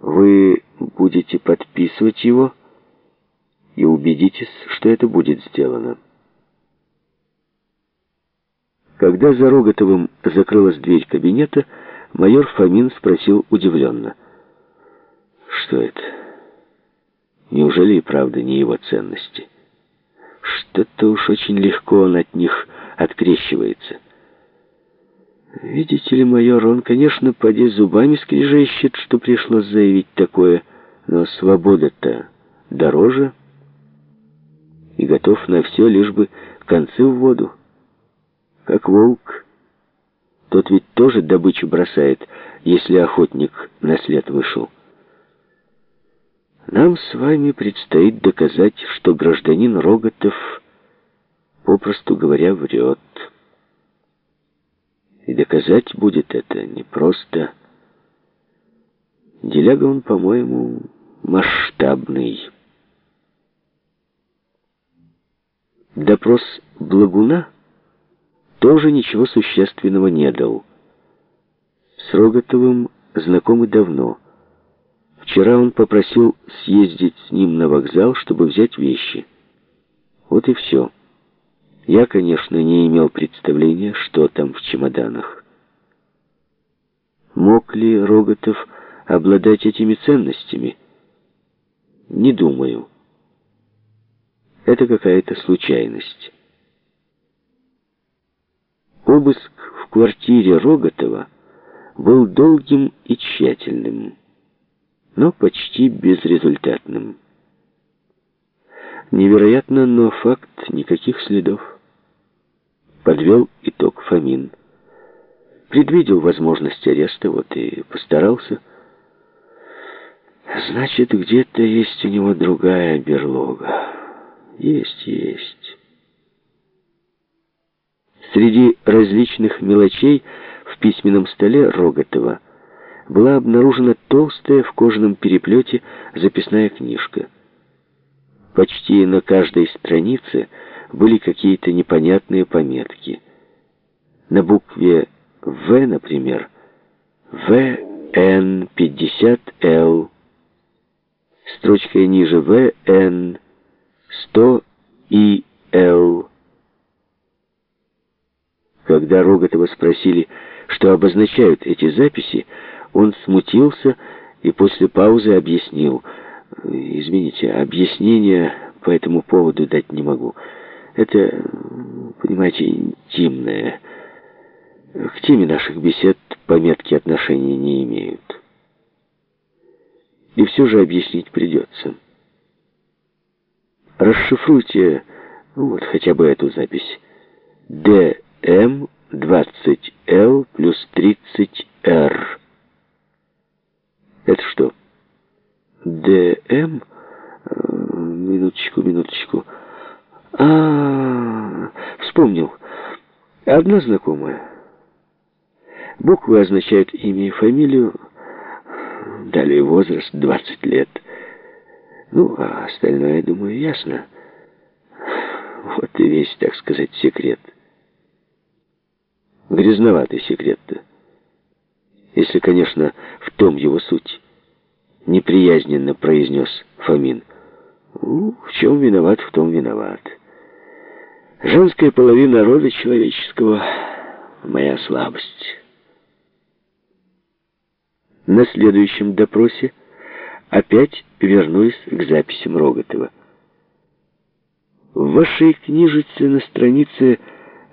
Вы будете подписывать его и убедитесь, что это будет сделано. Когда за Роготовым закрылась дверь кабинета, майор Фомин спросил удивленно. Что это? Неужели и правда не его ценности? Что-то уж очень легко он от них открещивается. Видите ли, майор, он, конечно, поди зубами скрежещет, что пришлось заявить такое, но свобода-то дороже и готов на все, лишь бы концы в воду. Как волк. Тот ведь тоже добычу бросает, если охотник на след вышел. Нам с вами предстоит доказать, что гражданин Роготов, попросту говоря, врет. И доказать будет это непросто. Деляга он, по-моему, масштабный. Допрос Благуна тоже ничего существенного не дал. С Роготовым знакомы давно. Вчера он попросил съездить с ним на вокзал, чтобы взять вещи. Вот и все. Я, конечно, не имел представления, что там чемоданах. Мог ли Роготов обладать этими ценностями? Не думаю. Это какая-то случайность. Обыск в квартире Роготова был долгим и тщательным, но почти безрезультатным. Невероятно, но факт никаких следов подвел итог Фомин. Предвидел возможность ареста, вот и постарался. Значит, где-то есть у него другая берлога. Есть, есть. Среди различных мелочей в письменном столе Роготова была обнаружена толстая в кожаном переплете записная книжка. Почти на каждой странице были какие-то непонятные пометки. На букве «В», например, «ВН50Л», строчкой ниже «ВН 100ИЛ». Когда Роготова спросили, что обозначают эти записи, он смутился и после паузы объяснил. «Извините, объяснения по этому поводу дать не могу». Это, понимаете, интимное. К теме наших бесед пометки отношения не имеют. И все же объяснить придется. Расшифруйте, ну вот хотя бы эту запись. ДМ 20Л плюс 30Р. Это что? ДМ? Э, минуточку, минуточку. А, -а, -а вспомнил. Одна знакомая. Буквы означают имя и фамилию. Далее возраст 20 лет. Ну, а остальное, думаю, ясно. Вот и весь, так сказать, секрет. Грязноватый секрет-то. Если, конечно, в том его суть. Неприязненно произнес Фомин. Ну, в чем виноват, в том виноват. Женская половина рода человеческого — моя слабость. На следующем допросе опять вернулись к записям Роготова. В вашей книжице на странице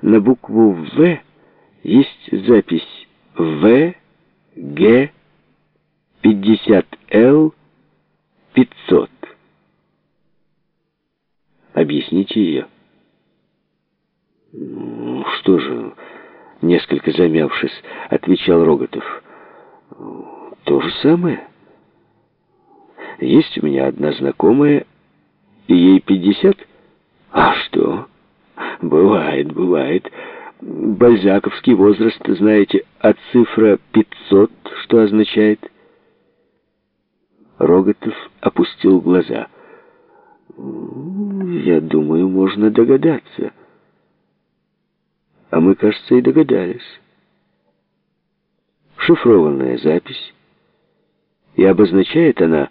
на букву «В» есть запись «В», «Г», «50Л», «500». Объясните ее. «Ну, что же...» — несколько замявшись, отвечал Роготов. «То же самое. Есть у меня одна знакомая, и ей пятьдесят. А что? Бывает, бывает. Бальзаковский возраст, знаете, а цифра пятьсот что означает?» Роготов опустил глаза. «Я думаю, можно догадаться». А мы, кажется, и догадались. Шифрованная запись. И обозначает она